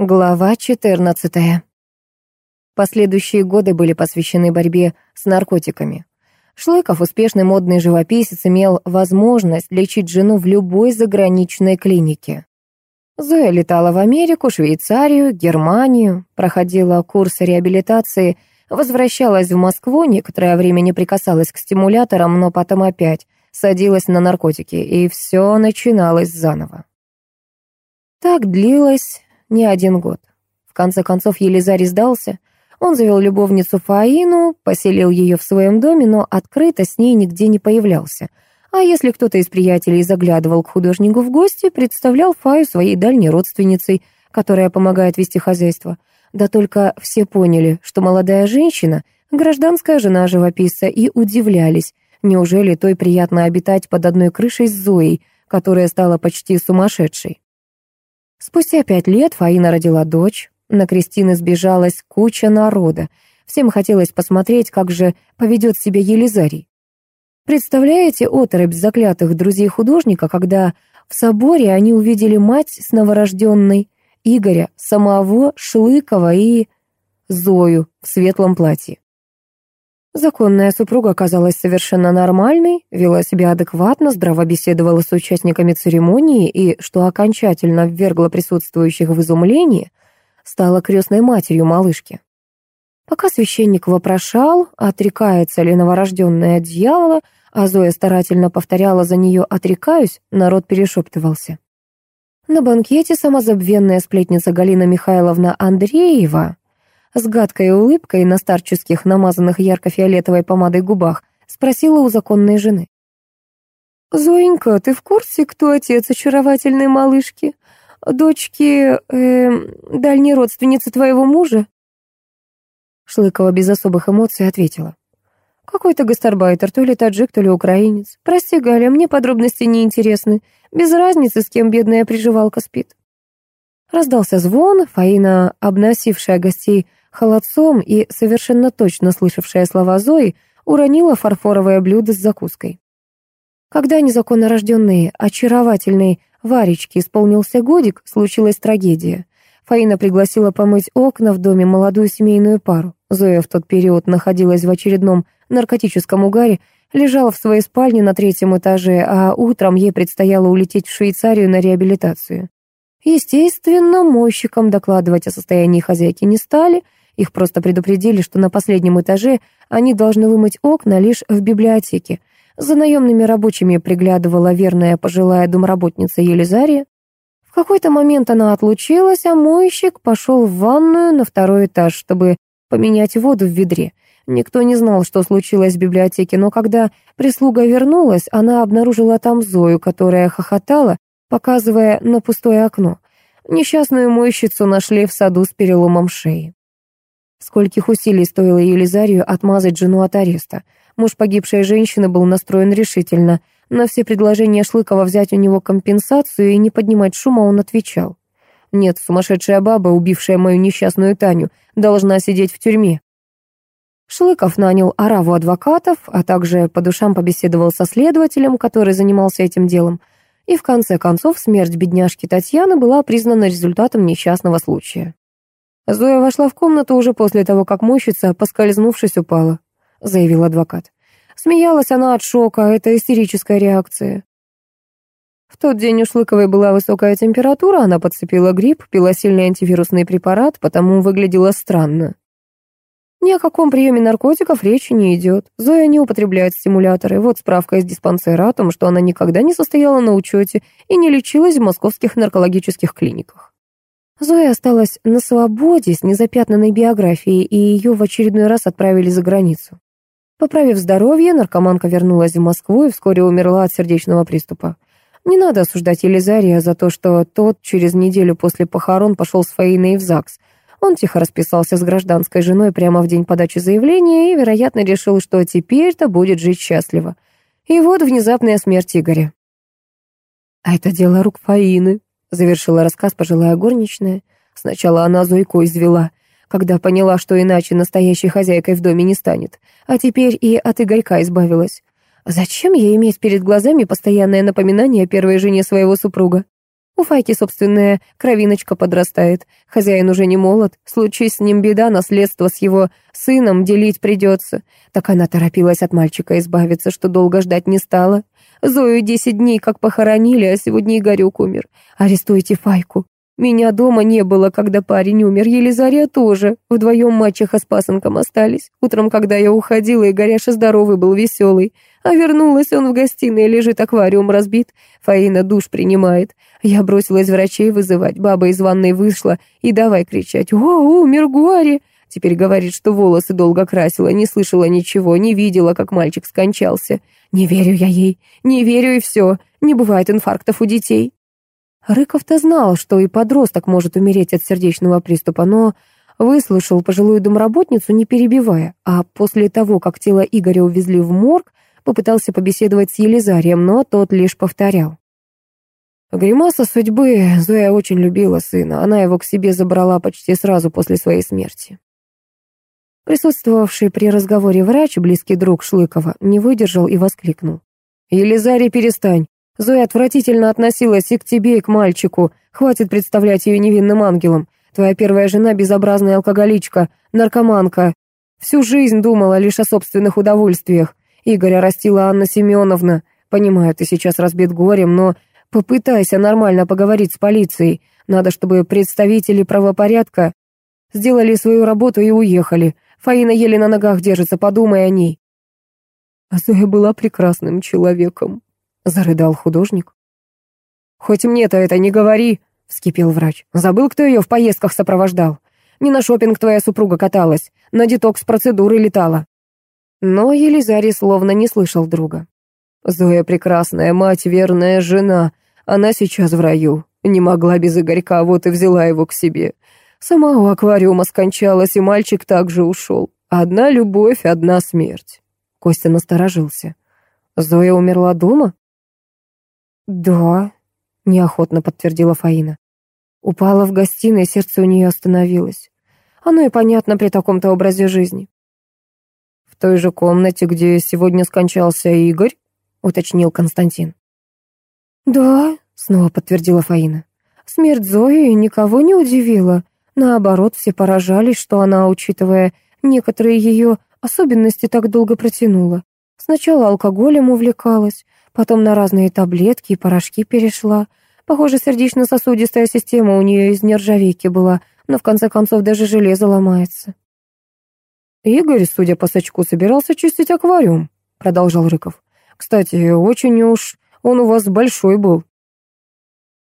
Глава 14. Последующие годы были посвящены борьбе с наркотиками. Шлыков, успешный модный живописец, имел возможность лечить жену в любой заграничной клинике. Зоя летала в Америку, Швейцарию, Германию, проходила курсы реабилитации, возвращалась в Москву, некоторое время не прикасалась к стимуляторам, но потом опять садилась на наркотики, и все начиналось заново. Так длилось не один год. В конце концов Елизарий сдался. Он завел любовницу Фаину, поселил ее в своем доме, но открыто с ней нигде не появлялся. А если кто-то из приятелей заглядывал к художнику в гости, представлял Фаю своей дальней родственницей, которая помогает вести хозяйство. Да только все поняли, что молодая женщина — гражданская жена живописца, и удивлялись, неужели той приятно обитать под одной крышей с Зоей, которая стала почти сумасшедшей. Спустя пять лет Фаина родила дочь. На Кристины сбежалась куча народа. Всем хотелось посмотреть, как же поведет себя Елизарий. Представляете оторопь заклятых друзей художника, когда в соборе они увидели мать с новорожденной, Игоря, самого Шлыкова и Зою в светлом платье. Законная супруга оказалась совершенно нормальной, вела себя адекватно, здраво беседовала с участниками церемонии и, что окончательно ввергло присутствующих в изумление, стала крестной матерью малышки. Пока священник вопрошал, отрекается ли новорожденная от дьявола, а Зоя старательно повторяла за нее «отрекаюсь», народ перешептывался. На банкете самозабвенная сплетница Галина Михайловна Андреева с гадкой улыбкой на старческих, намазанных ярко-фиолетовой помадой губах, спросила у законной жены. «Зоенька, ты в курсе, кто отец очаровательной малышки? Дочки, э, дальней родственницы твоего мужа?» Шлыкова без особых эмоций ответила. «Какой-то гастарбайтер, то ли таджик, то ли украинец. Прости, Галя, мне подробности не интересны. Без разницы, с кем бедная приживалка спит». Раздался звон, Фаина, обносившая гостей холодцом и совершенно точно слышавшая слова Зои, уронила фарфоровое блюдо с закуской. Когда незаконно рожденной, очаровательной Варечке исполнился годик, случилась трагедия. Фаина пригласила помыть окна в доме молодую семейную пару. Зоя в тот период находилась в очередном наркотическом угаре, лежала в своей спальне на третьем этаже, а утром ей предстояло улететь в Швейцарию на реабилитацию. Естественно, мойщикам докладывать о состоянии хозяйки не стали — их просто предупредили, что на последнем этаже они должны вымыть окна лишь в библиотеке. За наемными рабочими приглядывала верная пожилая домработница Елизария. В какой-то момент она отлучилась, а мойщик пошел в ванную на второй этаж, чтобы поменять воду в ведре. Никто не знал, что случилось в библиотеке, но когда прислуга вернулась, она обнаружила там Зою, которая хохотала, показывая на пустое окно. Несчастную мойщицу нашли в саду с переломом шеи. Скольких усилий стоило Елизарию отмазать жену от ареста. Муж погибшей женщины был настроен решительно. На все предложения Шлыкова взять у него компенсацию и не поднимать шума он отвечал. «Нет, сумасшедшая баба, убившая мою несчастную Таню, должна сидеть в тюрьме». Шлыков нанял ораву адвокатов, а также по душам побеседовал со следователем, который занимался этим делом. И в конце концов смерть бедняжки Татьяны была признана результатом несчастного случая. Зоя вошла в комнату уже после того, как мойщица, поскользнувшись, упала, заявил адвокат. Смеялась она от шока, это истерическая реакция. В тот день у Шлыковой была высокая температура, она подцепила грипп, пила сильный антивирусный препарат, потому выглядела странно. Ни о каком приеме наркотиков речи не идет. Зоя не употребляет стимуляторы. Вот справка из диспансера о том, что она никогда не состояла на учете и не лечилась в московских наркологических клиниках. Зоя осталась на свободе с незапятнанной биографией, и ее в очередной раз отправили за границу. Поправив здоровье, наркоманка вернулась в Москву и вскоре умерла от сердечного приступа. Не надо осуждать Елизария за то, что тот через неделю после похорон пошел с Фаиной в ЗАГС. Он тихо расписался с гражданской женой прямо в день подачи заявления и, вероятно, решил, что теперь-то будет жить счастливо. И вот внезапная смерть Игоря. «А это дело рук Фаины», Завершила рассказ пожилая горничная. Сначала она Зойко извела, когда поняла, что иначе настоящей хозяйкой в доме не станет. А теперь и от Игорька избавилась. Зачем ей иметь перед глазами постоянное напоминание о первой жене своего супруга? У Файки собственная кровиночка подрастает. Хозяин уже не молод. Случись с ним беда, наследство с его сыном делить придется. Так она торопилась от мальчика избавиться, что долго ждать не стала. Зою десять дней как похоронили, а сегодня Игорек умер. Арестуйте Файку. Меня дома не было, когда парень умер, Елизария тоже. Вдвоем мачеха с пасынком остались. Утром, когда я уходила, Игоряша здоровый был, веселый. А вернулась он в гостиной, лежит аквариум разбит. Фаина душ принимает. Я бросилась врачей вызывать. Баба из ванной вышла и давай кричать «О, умер Гуари!» Теперь говорит, что волосы долго красила, не слышала ничего, не видела, как мальчик скончался. Не верю я ей, не верю и все. Не бывает инфарктов у детей. Рыков-то знал, что и подросток может умереть от сердечного приступа, но выслушал пожилую домработницу, не перебивая, а после того, как тело Игоря увезли в морг, попытался побеседовать с Елизарием, но тот лишь повторял. Гримаса судьбы Зоя очень любила сына, она его к себе забрала почти сразу после своей смерти. Присутствовавший при разговоре врач, близкий друг Шлыкова, не выдержал и воскликнул. «Елизарий, перестань. Зоя отвратительно относилась и к тебе, и к мальчику. Хватит представлять ее невинным ангелом. Твоя первая жена — безобразная алкоголичка, наркоманка. Всю жизнь думала лишь о собственных удовольствиях. Игоря растила Анна Семеновна. Понимаю, ты сейчас разбит горем, но попытайся нормально поговорить с полицией. Надо, чтобы представители правопорядка сделали свою работу и уехали. Фаина еле на ногах держится, подумай о ней. А Зоя была прекрасным человеком зарыдал художник. «Хоть мне-то это не говори», — вскипел врач. «Забыл, кто ее в поездках сопровождал? Не на шопинг твоя супруга каталась, на детокс-процедуры летала». Но Елизарий словно не слышал друга. «Зоя прекрасная, мать, верная жена. Она сейчас в раю. Не могла без Игорька, вот и взяла его к себе. Сама у аквариума скончалась, и мальчик также ушел. Одна любовь, одна смерть». Костя насторожился. «Зоя умерла дома?» «Да», — неохотно подтвердила Фаина. Упала в гостиной, сердце у нее остановилось. Оно и понятно при таком-то образе жизни. «В той же комнате, где сегодня скончался Игорь?» — уточнил Константин. «Да», — снова подтвердила Фаина. «Смерть Зои никого не удивила. Наоборот, все поражались, что она, учитывая некоторые ее особенности, так долго протянула. Сначала алкоголем увлекалась, Потом на разные таблетки и порошки перешла. Похоже, сердечно-сосудистая система у нее из нержавейки была, но в конце концов даже железо ломается. «Игорь, судя по сачку, собирался чистить аквариум», — продолжал Рыков. «Кстати, очень уж он у вас большой был».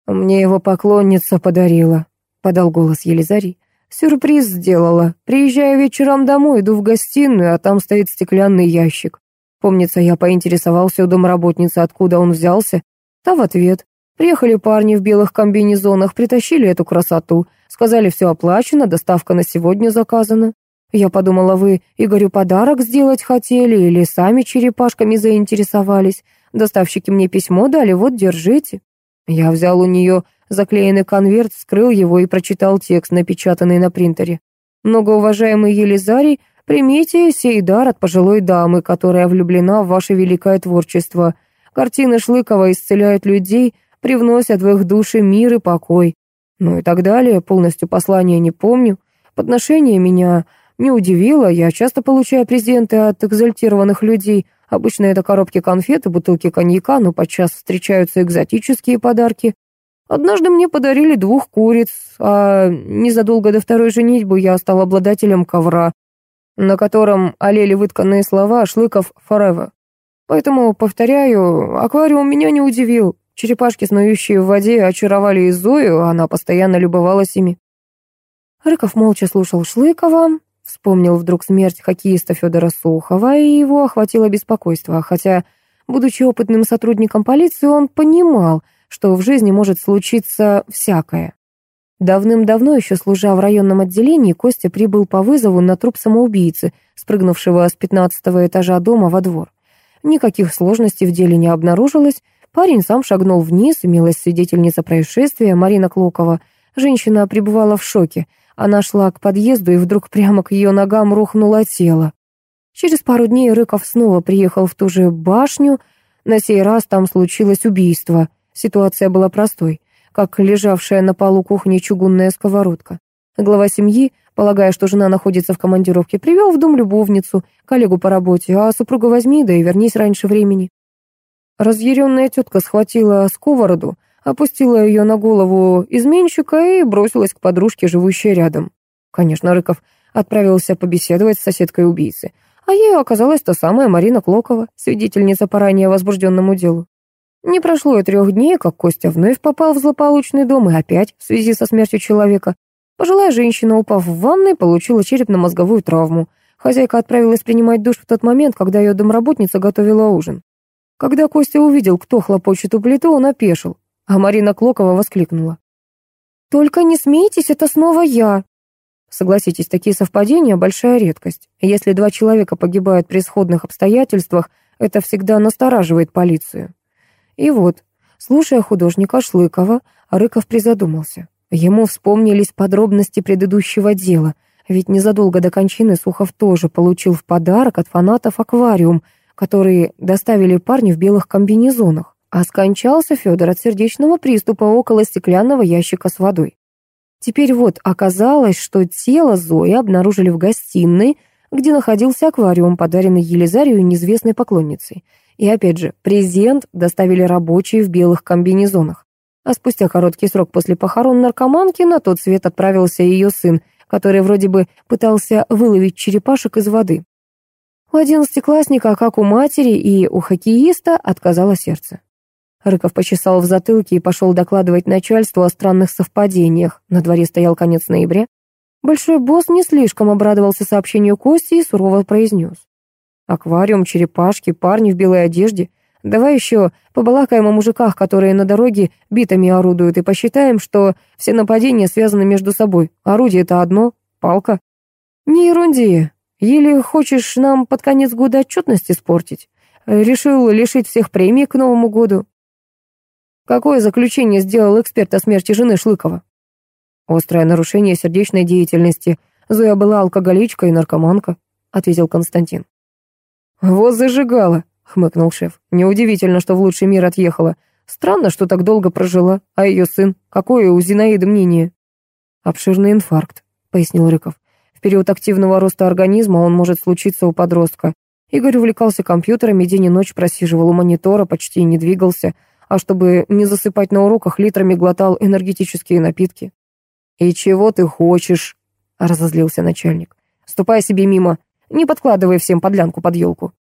«Мне его поклонница подарила», — подал голос Елизарий. «Сюрприз сделала. Приезжаю вечером домой, иду в гостиную, а там стоит стеклянный ящик. Помнится, я поинтересовался у домработницы, откуда он взялся. Та в ответ. Приехали парни в белых комбинезонах, притащили эту красоту. Сказали, все оплачено, доставка на сегодня заказана. Я подумала, вы Игорю подарок сделать хотели или сами черепашками заинтересовались. Доставщики мне письмо дали, вот, держите. Я взял у нее заклеенный конверт, вскрыл его и прочитал текст, напечатанный на принтере. Многоуважаемый Елизарий Примите сей дар от пожилой дамы, которая влюблена в ваше великое творчество. Картины Шлыкова исцеляют людей, привносят в их души мир и покой. Ну и так далее, полностью послание не помню. Подношение меня не удивило, я часто получаю презенты от экзальтированных людей. Обычно это коробки конфет и бутылки коньяка, но подчас встречаются экзотические подарки. Однажды мне подарили двух куриц, а незадолго до второй женитьбы я стал обладателем ковра, на котором олели вытканные слова «Шлыков forever». Поэтому, повторяю, аквариум меня не удивил. Черепашки, снующие в воде, очаровали и Зою, она постоянно любовалась ими. Рыков молча слушал Шлыкова, вспомнил вдруг смерть хоккеиста Федора Сухова, и его охватило беспокойство, хотя, будучи опытным сотрудником полиции, он понимал, что в жизни может случиться всякое. Давным-давно, еще служа в районном отделении, Костя прибыл по вызову на труп самоубийцы, спрыгнувшего с пятнадцатого этажа дома во двор. Никаких сложностей в деле не обнаружилось. Парень сам шагнул вниз, имелась свидетельница происшествия, Марина Клокова. Женщина пребывала в шоке. Она шла к подъезду, и вдруг прямо к ее ногам рухнуло тело. Через пару дней Рыков снова приехал в ту же башню. На сей раз там случилось убийство. Ситуация была простой. как лежавшая на полу кухни чугунная сковородка. Глава семьи, полагая, что жена находится в командировке, привел в дом любовницу, коллегу по работе, а супруга возьми, да и вернись раньше времени. Разъяренная тетка схватила сковороду, опустила ее на голову изменщика и бросилась к подружке, живущей рядом. Конечно, Рыков отправился побеседовать с соседкой убийцы, а ею оказалась та самая Марина Клокова, свидетельница по ранее возбужденному делу. Не прошло и трех дней, как Костя вновь попал в злополучный дом и опять, в связи со смертью человека, пожилая женщина, упав в ванной, получила черепно-мозговую травму. Хозяйка отправилась принимать душ в тот момент, когда ее домработница готовила ужин. Когда Костя увидел, кто хлопочет у плиты, он опешил, а Марина Клокова воскликнула. «Только не смейтесь, это снова я!» Согласитесь, такие совпадения — большая редкость. Если два человека погибают при сходных обстоятельствах, это всегда настораживает полицию. И вот, слушая художника Шлыкова, Рыков призадумался. Ему вспомнились подробности предыдущего дела, ведь незадолго до кончины Сухов тоже получил в подарок от фанатов аквариум — которые доставили парня в белых комбинезонах, а скончался Федор от сердечного приступа около стеклянного ящика с водой. Теперь вот оказалось, что тело Зои обнаружили в гостиной, где находился аквариум, подаренный Елизарию неизвестной поклонницей. И опять же, презент доставили рабочие в белых комбинезонах. А спустя короткий срок после похорон наркоманки на тот свет отправился ее сын, который вроде бы пытался выловить черепашек из воды. У одиннадцатиклассника, как у матери и у хоккеиста, отказало сердце. Рыков почесал в затылке и пошел докладывать начальству о странных совпадениях. На дворе стоял конец ноября. Большой босс не слишком обрадовался сообщению Кости и сурово произнес. «Аквариум, черепашки, парни в белой одежде. Давай еще побалакаем о мужиках, которые на дороге битами орудуют, и посчитаем, что все нападения связаны между собой. Орудие — это одно, палка». «Не ерунди», или хочешь нам под конец года отчетность испортить? Решил лишить всех премий к Новому году? Какое заключение сделал эксперт о смерти жены Шлыкова? Острое нарушение сердечной деятельности. Зоя была алкоголичка и наркоманка, ответил Константин. Вот зажигала, хмыкнул шеф. Неудивительно, что в лучший мир отъехала. Странно, что так долго прожила. А ее сын? Какое у Зинаиды мнение? Обширный инфаркт, пояснил Рыков. В период активного роста организма он может случиться у подростка. Игорь увлекался компьютерами, день и ночь просиживал у монитора, почти не двигался, а чтобы не засыпать на уроках, литрами глотал энергетические напитки. «И чего ты хочешь?» — разозлился начальник. «Ступай себе мимо, не подкладывай всем подлянку под елку».